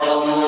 Hello.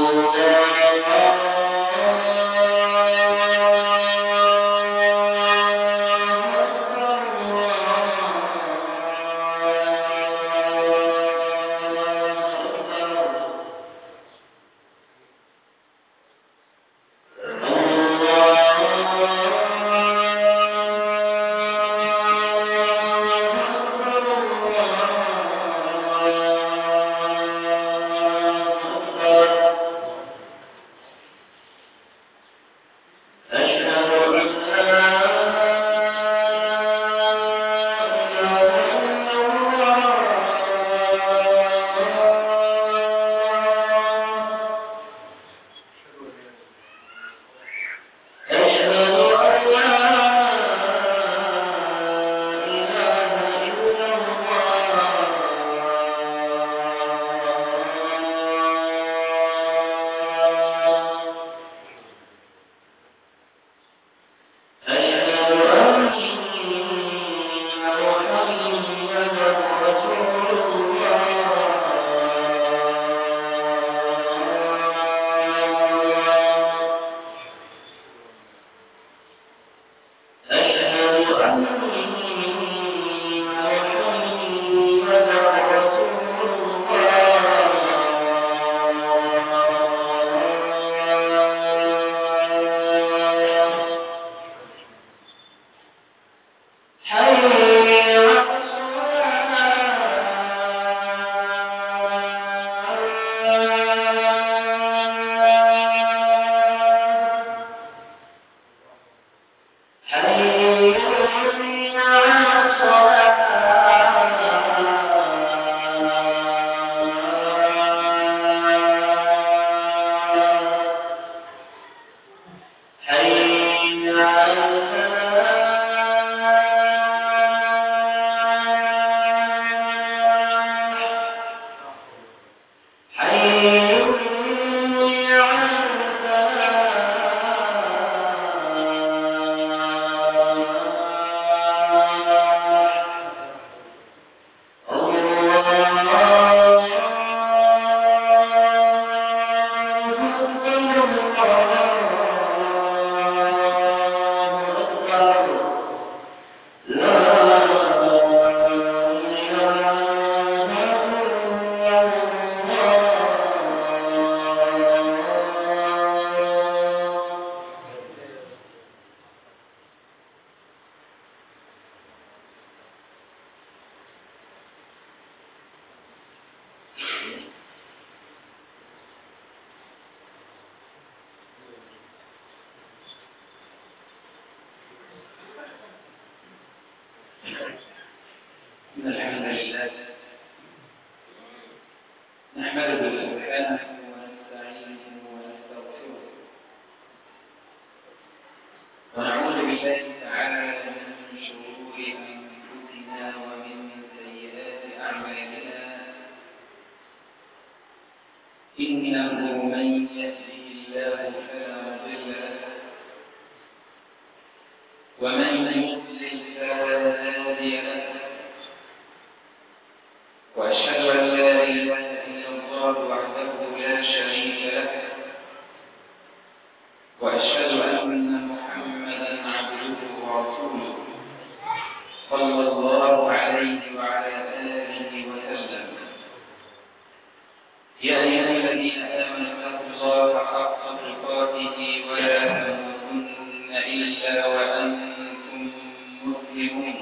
الحمد لله. نحمده سبحانه وأنتم مسلمون.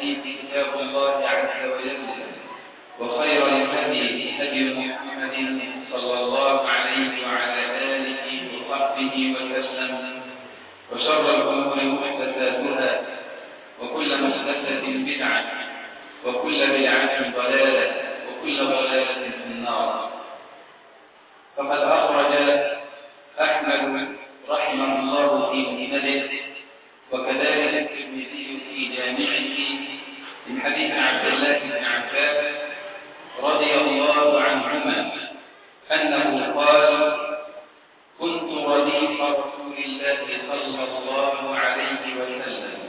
الحديث كتاب الله عز وجل وخير الهدي هدي محمد صلى الله عليه وعلى آله وصحبه وسلم وشر الأمور محدثاتها وكل محدثة بدعة وكل بدعة ضلالة وكل ضلالة في النار. فقد أخرج أحمد رحمه الله في مسنده وكذلك الترمذي في جامعه من حديث عبد الله بن عباس رضي الله عنهما أنه قال كنت رديف رسول الله صلى الله عليه وسلم.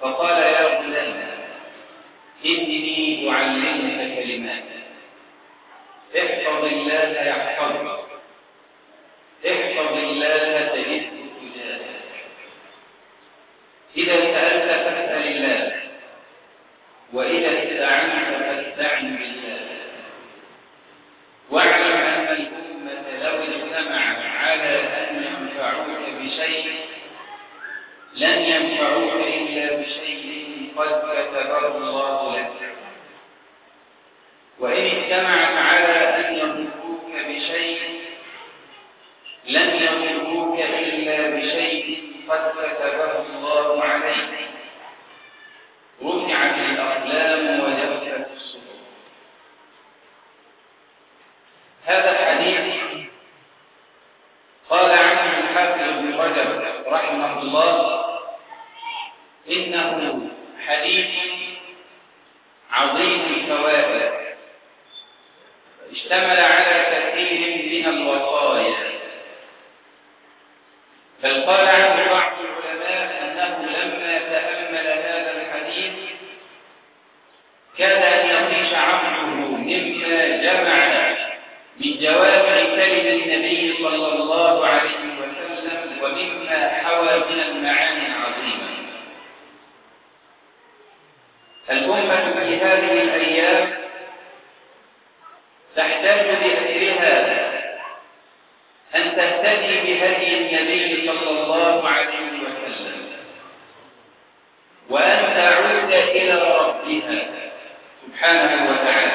فقال يا غلام إني أعلمك كلمات. احفظ الله يحفظك. احفظ الله تجده تجاهك. إذا سألت وإذا استعنت فاستعن بالله. واعلم أن الأمة لو اجتمعت على أن ينفعوك بشيء لن ينفعوك إلا بشيء قد كتبه الله لك. وإن اجتمع سبحانه وتعالى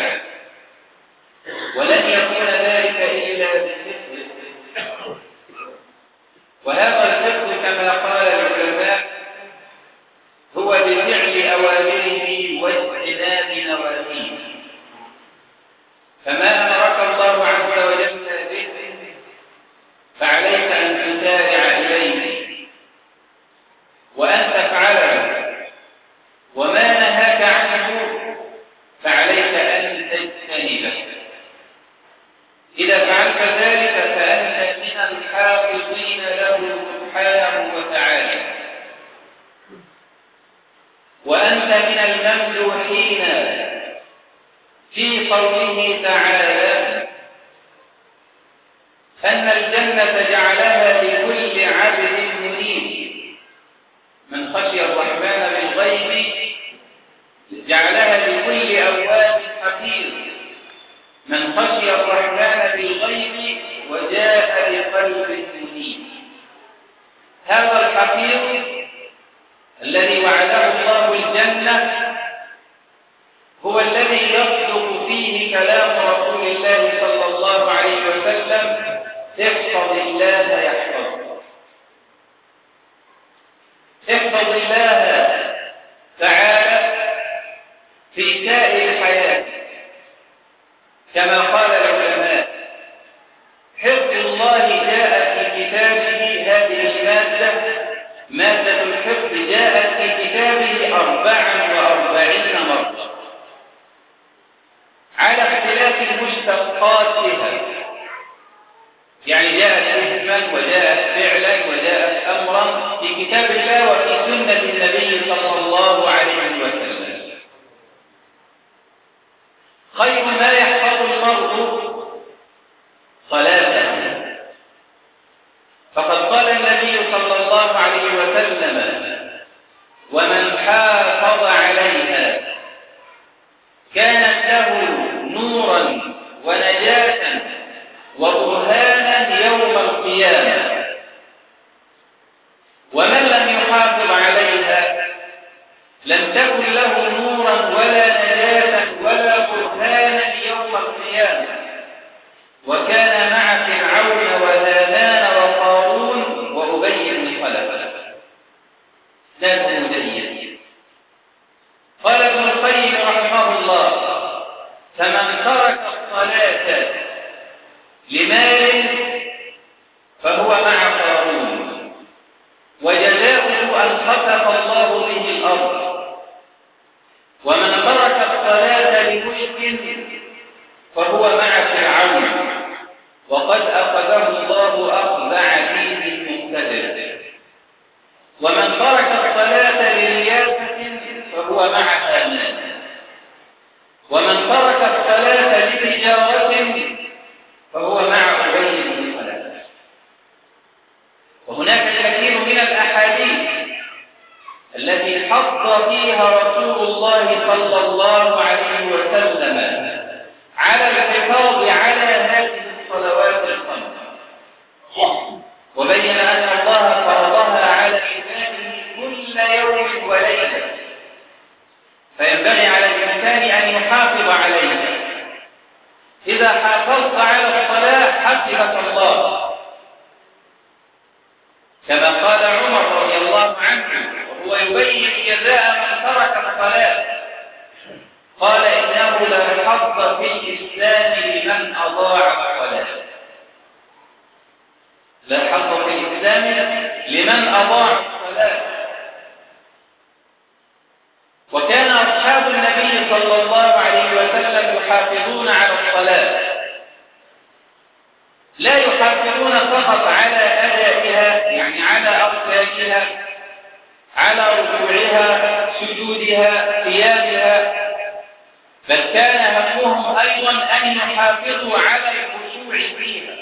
بل كان همهم أيضا أن يحافظوا على الخشوع فيها.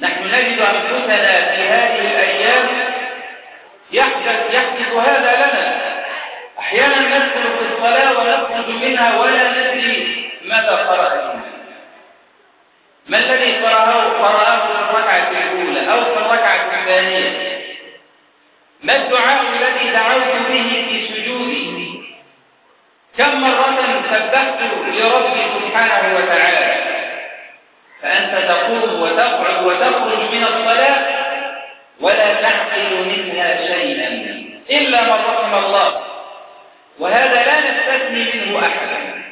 نحن نجد أنفسنا في هذه الأيام يحدث يحدث هذا لنا. أحيانا ندخل في الصلاة ونخرج منها ولا ندري ماذا قرأنا ما الذي قرأه؟ قرأه في الركعة الأولى أو في الركعة الثانية. ما الدعاء الذي دعوت به في سجودي كم مرة سبحت لربي سبحانه وتعالى؟ فأنت تقوم وتقعد وتخرج من الصلاة ولا تعقل منها شيئا إلا من رحم الله. وهذا لا نستثني منه أحدا.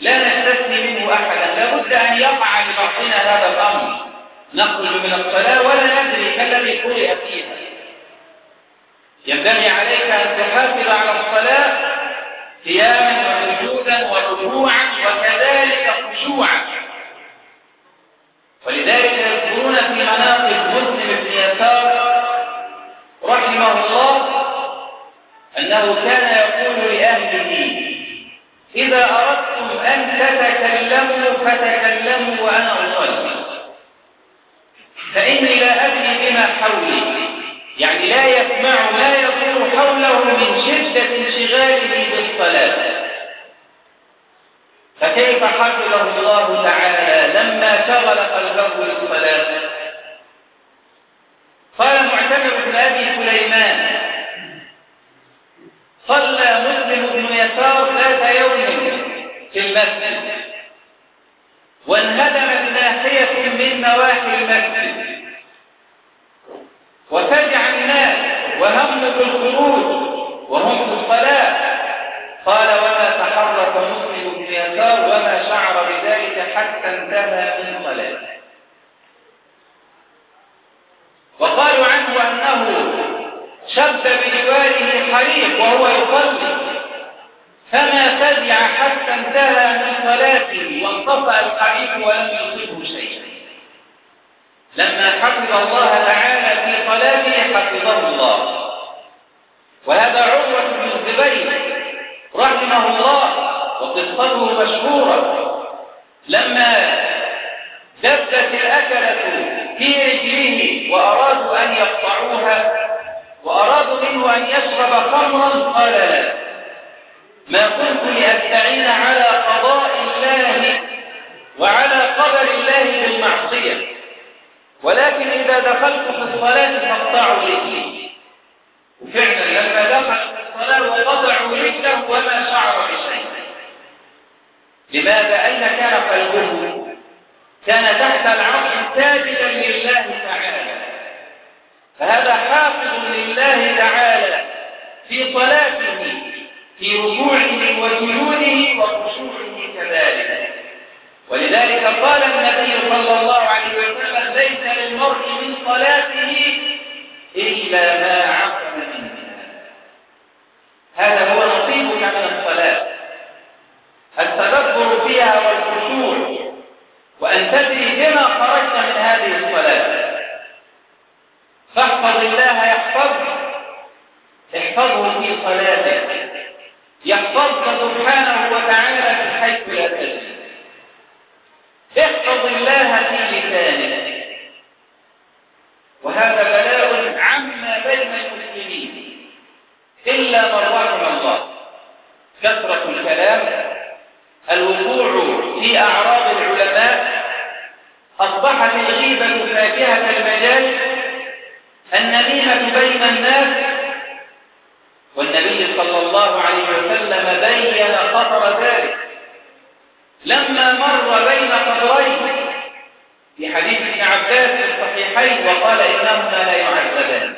لا نستثني منه أحدا. لابد أن يقع لبعضنا هذا الأمر. نخرج من الصلاة ولا ندري ما الذي قرئ فيها. ينبغي عليك أن تحافظ على الصلاة قياما وسجودا وركوعا وكذلك خشوعا. ولذلك يذكرون في مناقب مسلم بن يسار رحمه الله أنه كان يقول لأهله إذا أردتم أن تتكلموا فتكلموا وأنا أصلي. فإني لا أدري بما حولي. يعني لا يسمع ما يدور حوله من شدة انشغاله بالصلاة فكيف حفظه الله تعالى لما شغل قلبه بالصلاة قال معتمر بن أبي سليمان صلى مسلم بن يسار ذات يوم في المسجد وانهدمت ناحية من نواحي المسجد وفزع الناس وهموا بالخروج وهم في الصلاة قال وما تحرك مسلم بن يسار وما شعر بذلك حتى انتهى من صلاته وقالوا عنه أنه شب بجواره حريق وهو يصلي. فما فزع حتى انتهى من صلاته وانطفأ الحريق ولم يصيبه شيء لما حفظ الله تعالى في صلاته حفظه الله. وهذا عروة بن الزبير رحمه الله وقصته مشهورة. لما دبت الأكلة في رجله وأرادوا أن يقطعوها وأرادوا منه أن يشرب خمرا قال لا ما كنت لأستعين على قضاء الله وعلى قدر الله بالمعصية ولكن إذا دخلت في الصلاة فاقطعوا رجلي. وفعلا لما دخل في الصلاة وقطعوا رجله وما شعر بشيء. لماذا؟ أين كان قلبه كان تحت العرش ساجدا لله تعالى. فهذا حافظ لله تعالى في صلاته في ركوعه وسجوده وخشوعه كذلك. ولذلك قال النبي صلى الله عليه وسلم ليس للمرء من صلاته إلا ما عقل منها هذا هو نصيبك من الصلاة التدبر فيها والخشوع وأن تدري بما خرجت من هذه الصلاة فاحفظ الله يحفظك احفظه في صلاتك يحفظك سبحانه وتعالى في حيث لا تجد احفظ الله في لسانك وهذا بلاء عما بين المسلمين إلا من رحم الله كثرة الكلام الوقوع في أعراض العلماء أصبحت الغيبة فاكهة المجال النميمة بين الناس والنبي صلى الله عليه وسلم بين خطر ذلك لما مر بين قبرين في حديث ابن عباس في الصحيحين وقال إنهما لا يعذبان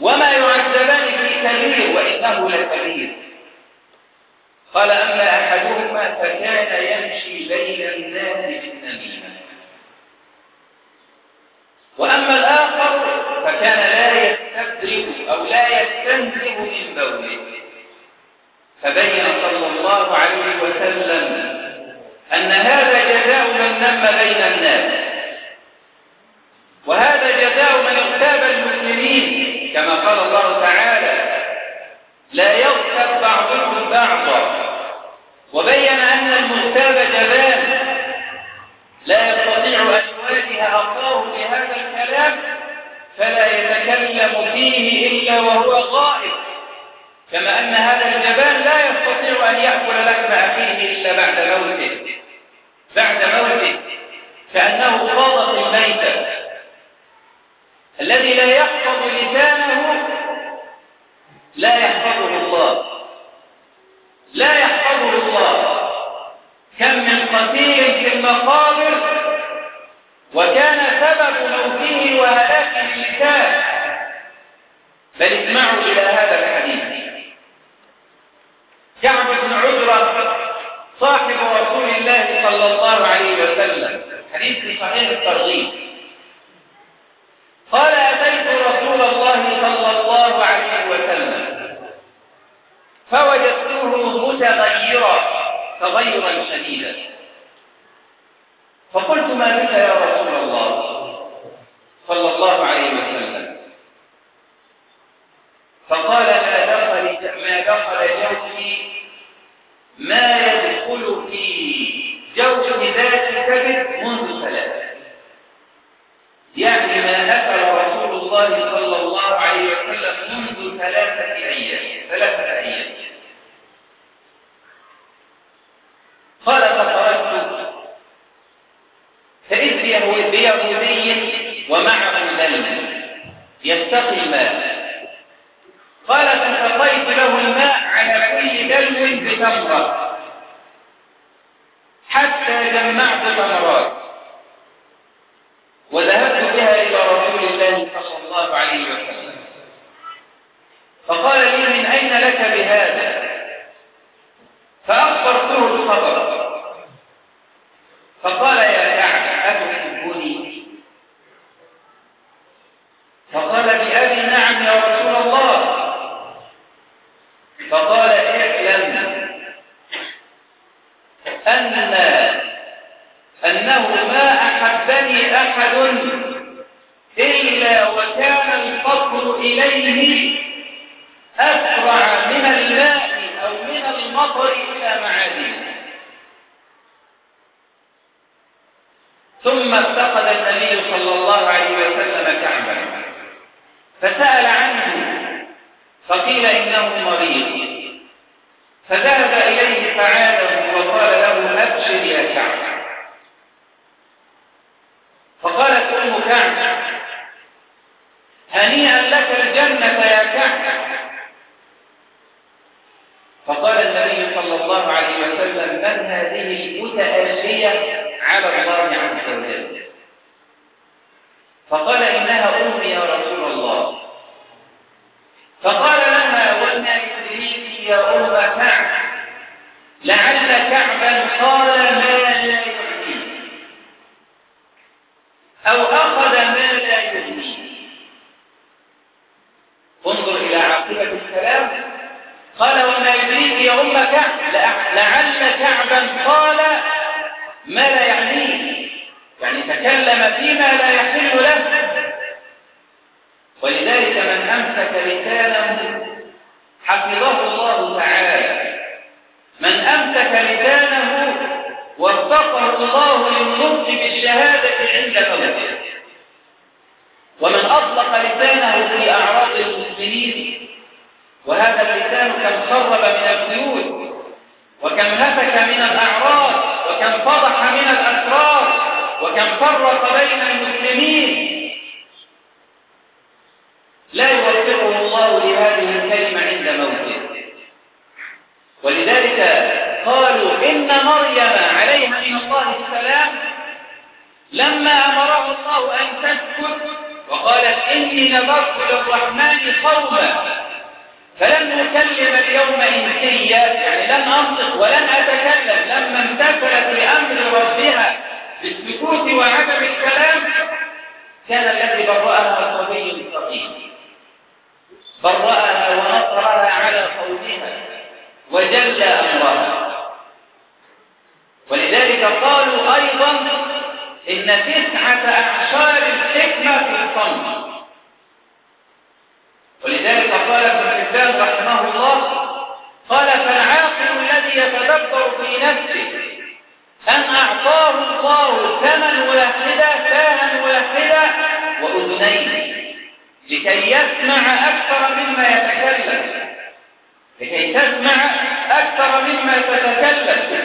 وما يعذبان في كبير وإنه لكبير قال أما أحدهما فكان يمشي بين الناس بالنميمة وأما الآخر فكان لا يستدرك أو لا يستنزه من بوله فبين صلى الله عليه وسلم أن هذا جزاء من نم بين الناس. وهذا جزاء من اغتاب المسلمين كما قال الله تعالى لا يغتب بعضكم بعضا. وبين أن المغتاب جبان لا يستطيع أن يواجه أخاه بهذا الكلام فلا يتكلم فيه إلا وهو غائب. كما أن هذا الجبان لا يستطيع أن يأكل لحم أخيه إلا بعد موته. بعد موته. كأنه فاضت الميتة الذي لا يحفظ لسانه لا يحفظه الله. لا يحفظه الله. كم من قتيل في المقابر وكان اللسان بل اسمعوا إلى هذا الحديث. كعب بن عذرة صاحب رسول الله صلى الله عليه وسلم. حديث في صحيح الترغيب. قال أتيت رسول الله صلى الله عليه وسلم. فوجدته متغيرا تغيرا شديدا. فقلت ما بك يا رسول الله؟ صلى الله عليه وسلم. فقال ما دخل ما دخل جوفي ما يدخل في جوف ذات كبد منذ ثلاث يعني ما أكل رسول الله صلى الله عليه وسلم منذ ثلاثة أيام ثلاثة أيام قال فخرجت فإذ بيهودي ومعه دلم يستقي الماء قال فسقيت له الماء على كل دلو بتمرة حتى جمعت تمرات وذهبت بها إلى رسول الله صلى الله عليه وسلم فقال لي من أين لك بهذا فأخبرته الخبر فقال يا كعب أتحبني فقال بأبي نعم يا رسول الله فقال اعلم أن أنه ما أحبني أحد إلا وكان الفضل إليه أسرع من الماء أو من المطر إلى معادنه ثم افتقد النبي صلى الله عليه وسلم كعبا فسأل عنه فقيل إنه مريض فذهب إليه فعاده وقال له أبشر يا كعب فقالت أم كعب هنيئا لك الجنة يا كعب فقال النبي صلى الله عليه وسلم من هذه المتآلية على الله عز وجل فقال إنها أمي يا رسول الله فقال لها وما يدريك يا أم كعب لعل كعبا قال ما لا يعنيه أو أخذ ما لا يعنيه انظر إلى عاقبة الكلام قال وما يدريك يا أم كعب لعل كعبا قال ما لا يعنيه يعني تكلم فيما لا يحل له ولذلك من أمسك لسانه حفظه الله تعالى من أمسك لسانه وفقه الله للنطق بالشهادة عند موته ومن أطلق لسانه في أعراض المسلمين وهذا اللسان كم خرب من البيوت وكم هتك من الأعراض وكم فضح من الأسرار وكم فرق بين المسلمين لا يوفقه الله لهذه الكلمة عند موته ولذلك قالوا إن مريم عليها من الله السلام لما أمره الله أن تسكت وقالت إني نظرت للرحمن صوما فلم نكلم اليوم إنسيا يعني لم أنطق ولن أتكلم لما امتثلت لأمر ربها بالسكوت وعدم الكلام كان الذي برأها الصبي الصغير برأها ونصرها على قولها وجل أمرها. ولذلك قالوا أيضا إن تسعة أعشار الحكمة في الصمت. ولذلك قال ابن حبان رحمه الله قال فالعاقل الذي يتدبر في نفسه أن أعطاه الله ثمن واحدة ثانا واحدة وأذنين لكي يسمع أكثر مما يتكلم. لكي تسمع أكثر مما تتكلم.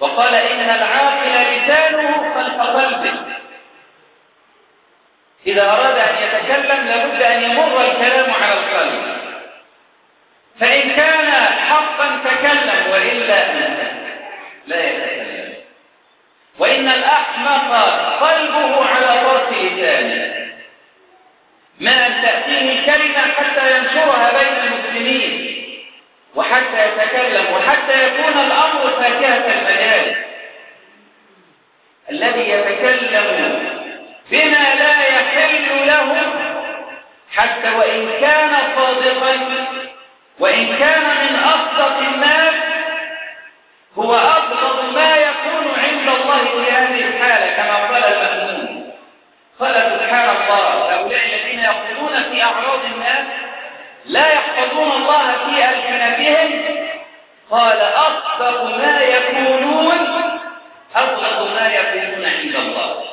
وقال إن العاقل لسانه خلف قلبه إذا أراد أن يتكلم لابد أن يمر الكلام على القلب. فإن كان حقا تكلم وإلا لا يتكلم. وإن الأحمق قلبه على طرف لسانه. ما أن تأتيه الكلمة حتى ينشرها بين المسلمين. وحتى يتكلم وحتى يكون الأمر فاكهة المجال. الذي يتكلم بما لا يحل له حتى وإن كان صادقا وإن كان من أصدق الناس هو أبغض ما يكون عند الله في هذه الحالة كما قال المأمون. قال سبحان الله هؤلاء الذين يقولون في أعراض الناس لا يحفظون الله في ألسنتهم قال أصدق ما يكونون أبغض ما يكونون عند الله.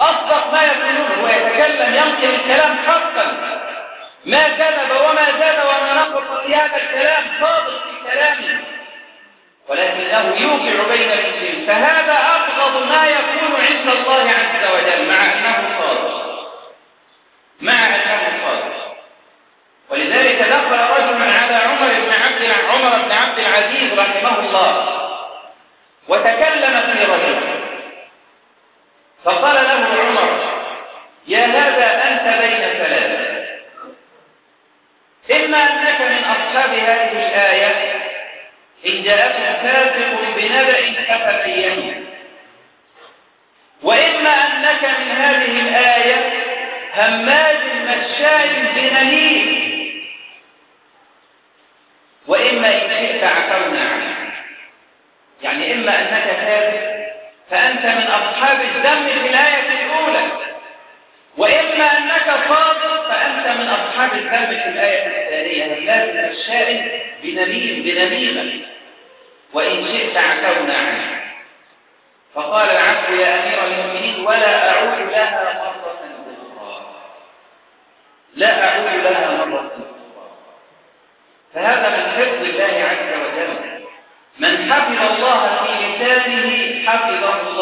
أصدق ما يقولون هو يتكلم ينقل الكلام حقا ما كذب وما زاد وما نقص في هذا الكلام صادق في كلامه ولكنه يوقع بين المسلمين فهذا أبغض ما يكون عند الله عز وجل. مع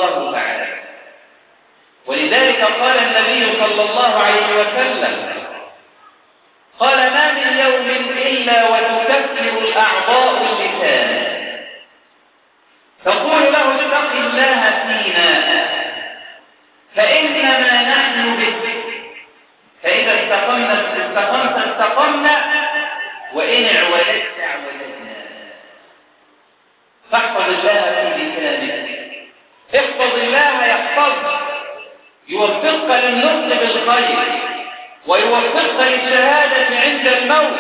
الله تعالى. ولذلك قال النبي صلى الله عليه وسلم قال ما من يوم إلا وتكفر الأعضاء اللسان. تقول له اتق الله فينا. فإنما نحن بالذكر. فإذا استقمنا استقمت استقمنا وإن عولدت عولدنا فاحفظ الله فينا. يحفظك يوفقك للنطق بالخير ويوفقك للشهادة عند الموت.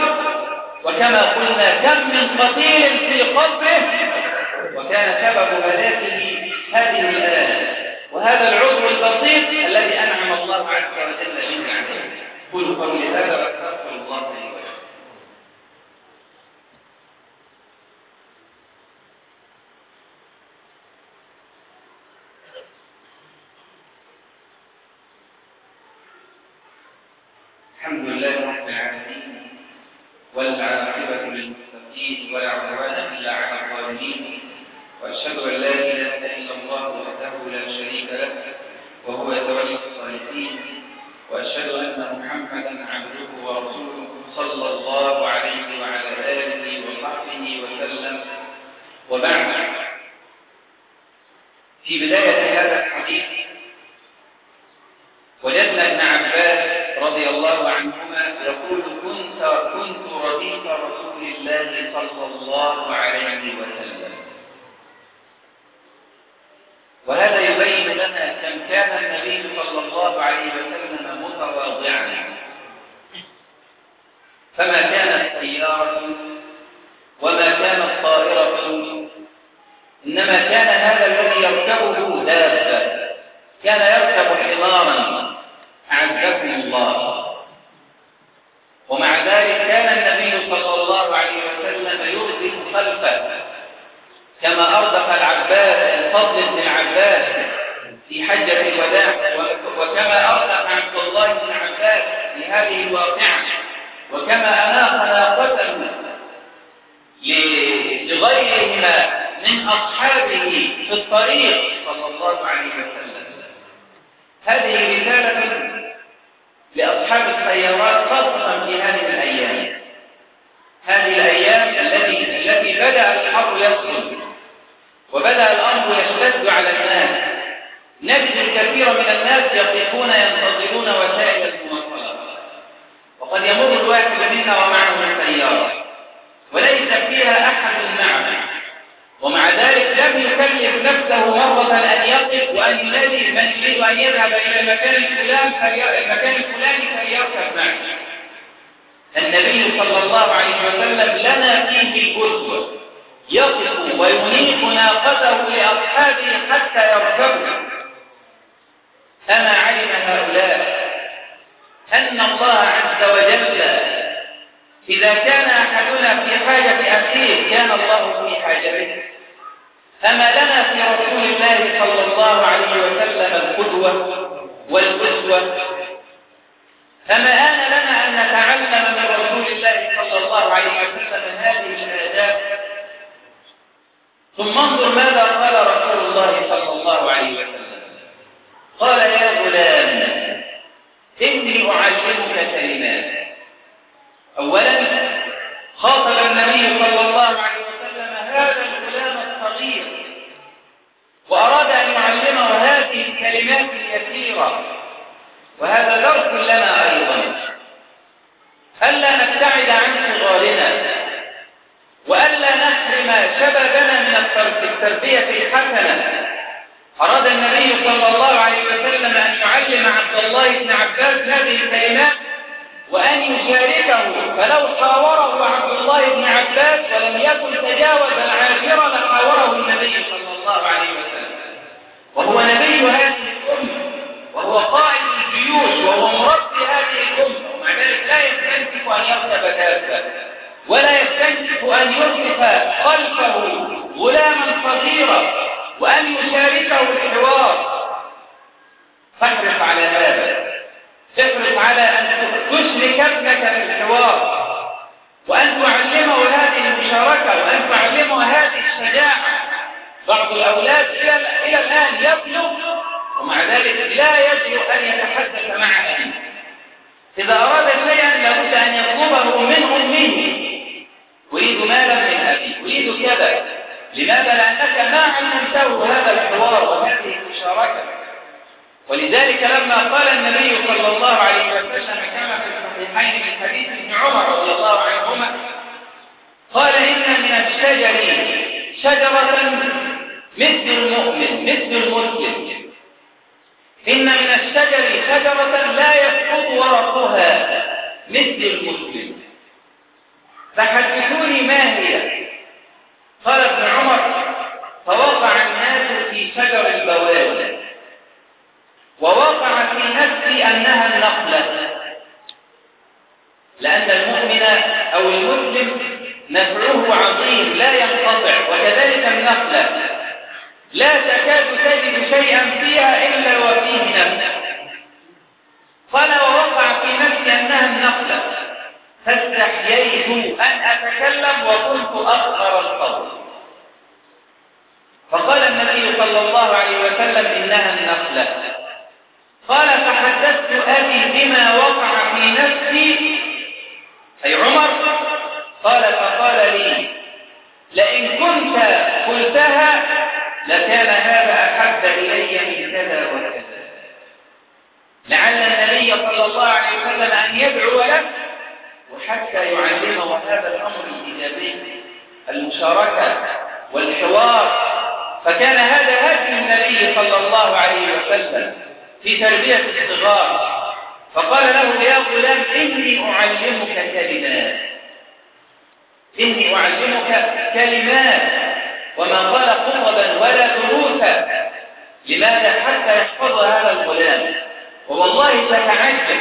وكما قلنا كم من قتيل في قبره وكان سبب هلاكه هذه الآية وهذا العضو البسيط الذي أنعم الله عز وجل به عليه. قل قولي هذا وأستغفر الله والعاقبة للمتقين ولا الواقعة وكما أناق ناقته لغيرهما من أصحابه في الطريق صلى الله عليه وسلم. هذه رسالة لأصحاب السيارات خاصة في هذه الأيام. هذه الأيام التي التي بدأ الحر يصل وبدأ الأمر يشتد على الناس. نجد الكثير من الناس يقفون ينتظرون وسائل المواصلات. وقد يمر الواحد منا ومعه سيارة وليس فيها أحد معه. ومع ذلك لم يكلف نفسه مرة أن يقف وأن ينادي من يريد أن يذهب إلى المكان الفلاني المكان الفلاني فليركب معه. النبي صلى الله عليه وسلم لنا فيه الأسوة. يقف وينيق ناقته لأصحابه حتى يركبوا أما علم هؤلاء أن الله عز وجل. إذا كان أحدنا في حاجة أخيه كان الله في حاجته. أما لنا في رسول الله صلى الله عليه وسلم القدوة والأسوة. أما آن لنا أن نتعلم من رسول الله صلى الله عليه وسلم هذه الآداب. ثم انظر ماذا قال رسول الله صلى الله عليه وسلم. قال يا غلام إني أعلمك كلمات أولا خاطب النبي صلى الله عليه وسلم هذا الغلام الصغير وأراد أن يعلمه هذه الكلمات اليسيرة وهذا درس لنا أيضا. ألا نبتعد عن صغارنا وألا نحرم شبابنا من التربية الحسنة. أراد النبي صلى الله عليه وسلم أن يعلم عبد الله بن عباس هذه الكلمات وأن يشاركه. فلو حاوره عبد الله بن عباس ولم يكن تجاوز العاشرة لحاوره النبي صلى الله عليه وسلم. وهو نبي هذه الأمة. وهو قائد الجيوش. وهو مربي هذه الأمة. ومع ذلك لا يستنكف أن يركب دابة ولا يستنكف أن يركب خلفه غلاما صغيرا. وأن يشاركه الحوار. فاحرص على هذا. احرص على أن تشرك ابنك في الحوار وأن تعلمه هذه المشاركة وأن تعلمه هذه الشجاعة. بعض الأولاد إلى, الآن يبلغ ومع ذلك لا يجب أن يتحدث مع أبيه إذا أراد شيئا لابد أن يطلبه من أمه أريد مالا من أبي أريد كذا. لماذا؟ لأنك ما علمته هذا الحوار وهذه المشاركة. ولذلك لما قال النبي صلى الله عليه وسلم كما في الصحيحين من حديث ابن عمر رضي الله عنهما قال إن من الشجر شجرة مثل المؤمن مثل المسلم. إن من الشجر شجرة لا يسقط ورقها مثل المسلم. فحدثوني ما هي؟ قال ابن عمر فوقع نفسي أنها النخلة لأن المؤمن أو المسلم نفعه عظيم لا ينقطع وكذلك النخلة لا تكاد تجد شيئا فيها إلا وفيه نفس قال ووقع في نفسي أنها النخلة فاستحييت أن أتكلم وكنت أصغر الصوت فقال النبي صلى الله عليه وسلم إنها النخلة قال فحدثت أبي بما وقع في نفسي. أي عمر؟ قال فقال لي لئن كنت قلتها لكان هذا أحب إلي من كذا وكذا. لعل النبي صلى الله عليه وسلم أن يدعو له وحتى يعلمه هذا الأمر الإيجابي المشاركة والحوار. فكان هذا هدي النبي صلى الله عليه وسلم. في تربية الصغار فقال له يا غلام إني أعلمك كلمات. إني أعلمك كلمات. وما قال خطبا ولا دروسا لماذا حتى يحفظ هذا الغلام؟ ووالله تتعجب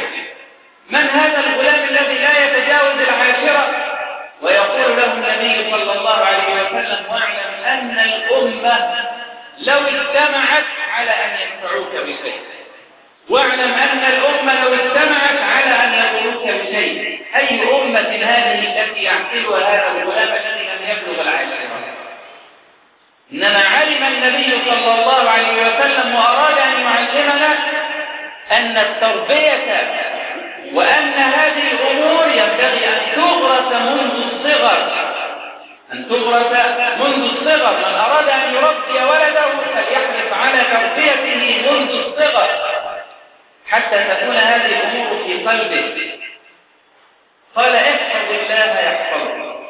من هذا الغلام الذي لا يتجاوز العاشرة؟ ويقول له النبي صلى الله عليه وسلم واعلم أن الأمة لو اجتمعت على أن ينفعوك بشيء. واعلم أن الأمة لو اجتمعت على أن يضروك بشيء أي أمة هذه التي يعقلها هذا الغلام الذي لم يبلغ العاشرة؟ إنما علم النبي صلى الله عليه وسلم وأراد أن يعلمنا أن التربية وأن هذه الأمور ينبغي أن تغرس منذ الصغر. أن تغرس منذ الصغر. من أراد أن يربي ولده فليحرص على تربيته منذ الصغر. حتى تكون هذه الأمور في قلبه. قال احفظ الله يحفظك.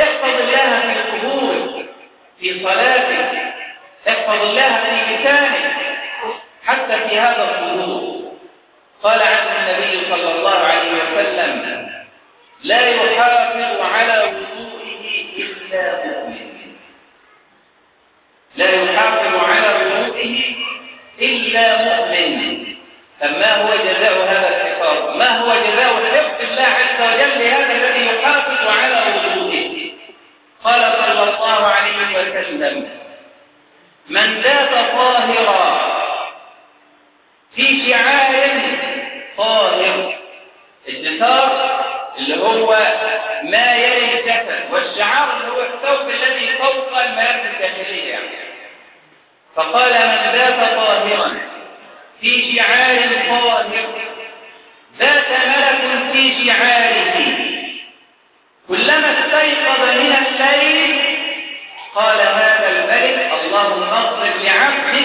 احفظ الله في قبورك في صلاتك. احفظ الله في لسانك حتى في هذا الصدور. قال عنه النبي صلى الله عليه وسلم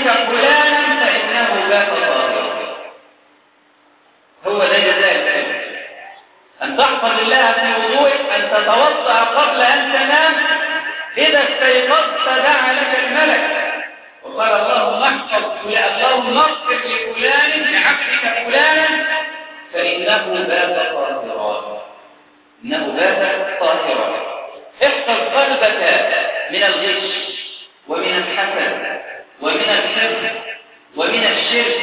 لعبدك فلانا فإنه ذات طاهر هو ده جزاء الكلمة أن تحفظ الله في وضوئك أن تتوضأ قبل أن تنام. إذا استيقظت دعا لك الملك. وقال اللهم احفظ اللهم اغفر لفلان لعبدك فلانا فإنه بات طاهرا إنه بات طاهرا احفظ قلبك من الغش ومن الحسد. ومن الحرص ومن الشرك.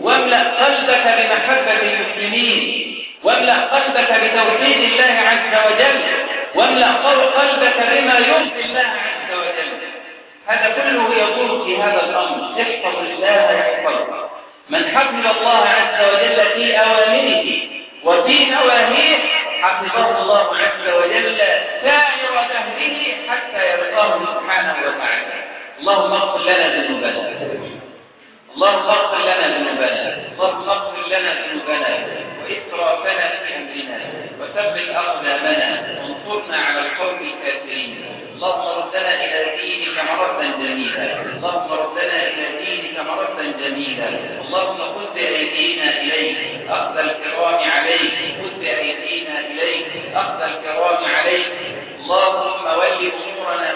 واملأ قلبك بمحبة المسلمين. واملأ قلبك بتوحيد الله عز وجل. واملأ قلبك بما يرضي الله عز وجل. هذا كله يدور في هذا الأمر. احفظ الله يحفظك. من حفظ الله عز وجل في أوامره وفي نواهيه حفظه الله عز وجل سائر دهره حتى يلقاه سبحانه وتعالى. اللهم اغفر لنا ذنوبنا. اللهم اغفر لنا ذنوبنا. اللهم اغفر لنا ذنوبنا. واسرافنا في أمرنا. وثبت أقدامنا. وانصرنا على القوم الكافرين. اللهم ردنا إلى دينك مرة جميلة. اللهم ردنا إلى دينك مرة جميلة. اللهم خذ بايدينا إليك. أخذ الكرام عليك. خذ بايدينا إليك. أخذ الكرام عليك. اللهم ول أمورنا